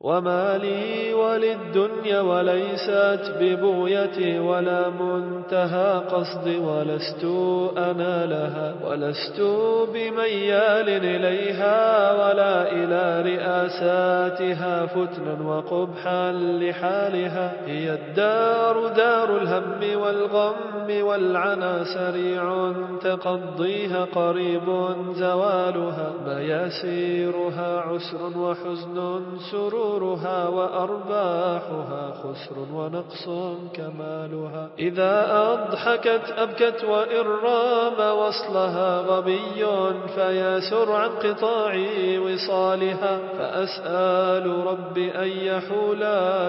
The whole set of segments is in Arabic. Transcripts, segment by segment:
وما لي وللدنيا وليست ببغيتي ولا منتهى قصدي ولست أنا لها ولست بميال إليها ولا إلى رئاساتها فتنا وقبحا لحالها هي الدار دار الهم والغم والعنا سريع تقضيها قريب زوالها مياسيرها عسر وحزن سرور سرورها وأرباحها خسر ونقص كمالها. إذا أضحكت أبكت وإن رام وصلها غبي فياسر عن قطاع وصالها. فأسأل ربي أن يحول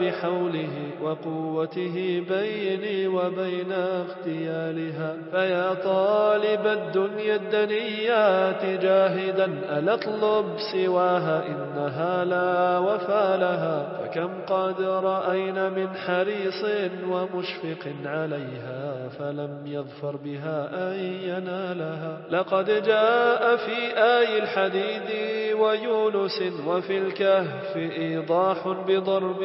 بحوله وقوته بيني وبين اغتيالها فيا طالب الدنيا الدنيات جاهدا ألا اطلب سواها إنها لا وفا لها فكم قد رأينا من حريص ومشفق عليها فلم يظفر بها أن ينالها. لقد جاء في آي الحديد ويونس وفي الكهف إيضاح بضرب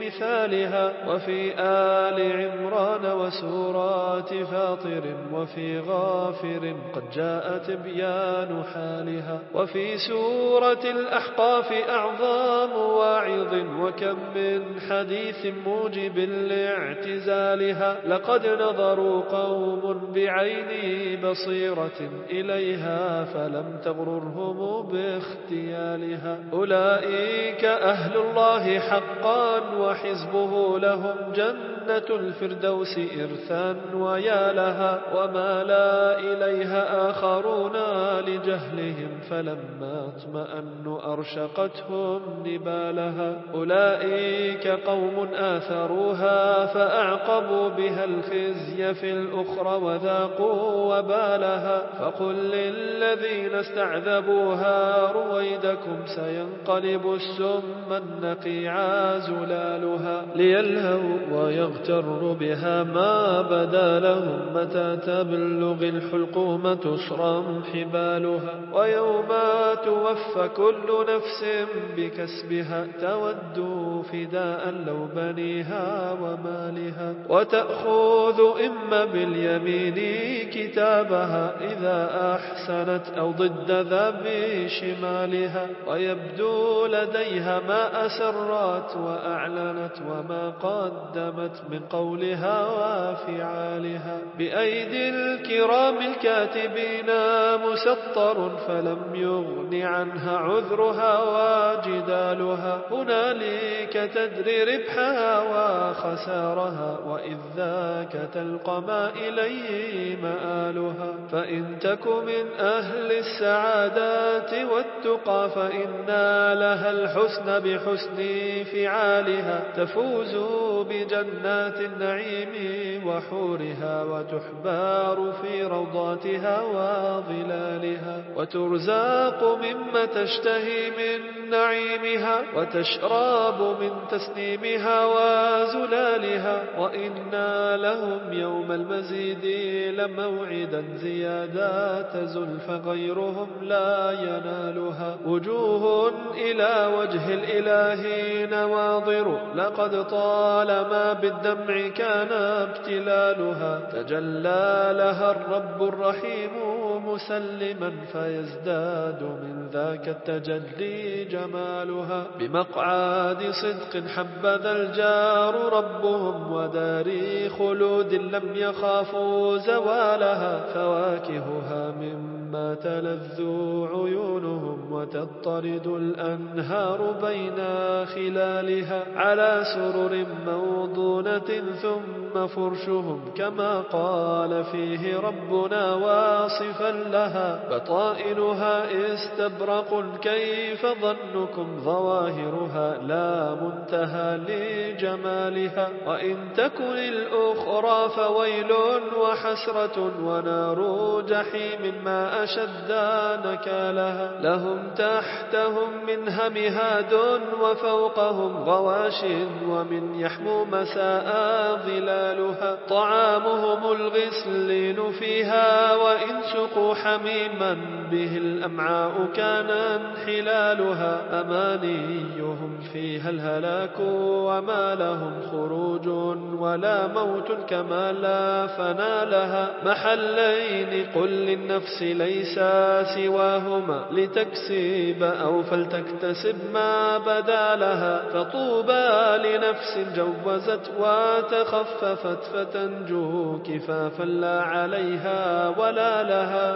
مثالها وفي آل عمران وسورات فاطر وفي غافر قد جاء تبيان حالها. وفي سورة الأحقاف أعظام واعظ وكم من حديث موجب لاعتزالها لقد نظروا قوم بعين بصيرة إليها فلم تغررهم باختيالها. أولئك أهل الله حقا وحزبه لهم جنة الفردوس إرثا ويا لها وما لا إليها آخرون لجهلهم فلما اطمأنوا أرشقتهم نبالها أولئك قوم آثروها فأعقبوا بها الخزي في الأخرى وذاقوا وبالها فقل للذين استعذبوها رويدكم سينقلب السم النقيع زلالها ليلهوا ويغتر بها ما بدا لهم متى تبلغ الحلقوم تصرم حبالها ويوم توفى كل نفس بكسبها تود فداء لو بنيها ومالها وتأخذ إما باليمين كتابها إذا أحسنت أو ضد ذا بشمالها ويبدو لديها ما أسرت وأعلنت وما قدمت من قولها وفعالها بأيدي الكرام الكاتبين مسطر فلم يغن عنها عذرها وجدالها هنالك تدري ربحها وخسارها وإذ ذاك تلقى ما إليه مآلها. فإن تك من أهل السعادات والتقى فإنا لها الحسن بحسن فعالها. تفوز بجنات النعيم وحورها وتحبار في روضاتها وظلالها. وترزاق مما تشتهي من نعيمها وتشراب من تسنيمها وزلالها وإنا لهم يوم المزيد لموعدا زيادات زلف غيرهم لا ينالها. وجوه إلى وجه الإله نواظر لقد طالما بالدمع كان ابتلالها. تجلى لها الرب الرحيم مسلما فيزداد من ذاك التجلي جمالها. بمقعد صدق حبذا الجار ربهم ودار خلود لم يخافوا زوالها. فواكهها مما تلذ عيونهم وتضطرد الأنهار بين خلالها. على سرر موضونة ثم فرشهم كما قال فيه ربنا واصفا لها بطائنها استبرق كيف ظنكم ظواهرها لا منتهى لجمالها وإن تكن الأخرى فويل وحسرة ونار جحيم ما أشد نكالها لهم تحتهم من همهاد وفوقهم غواش ومن يحمو مساء ظلالها طعامهم الغسلين فيها وإن سقوا حميما به الأمعاء كان انحلالها أمانيهم فيها الهلاك وما لهم خروج ولا موت كما لا فنا لها. محلين قل للنفس ليس سواهما لتكسب أو فلتكتسب ما بدا لها. فطوبى لنفس جوزت وتخففت فتنجو كفافا لا عليها ولا لها.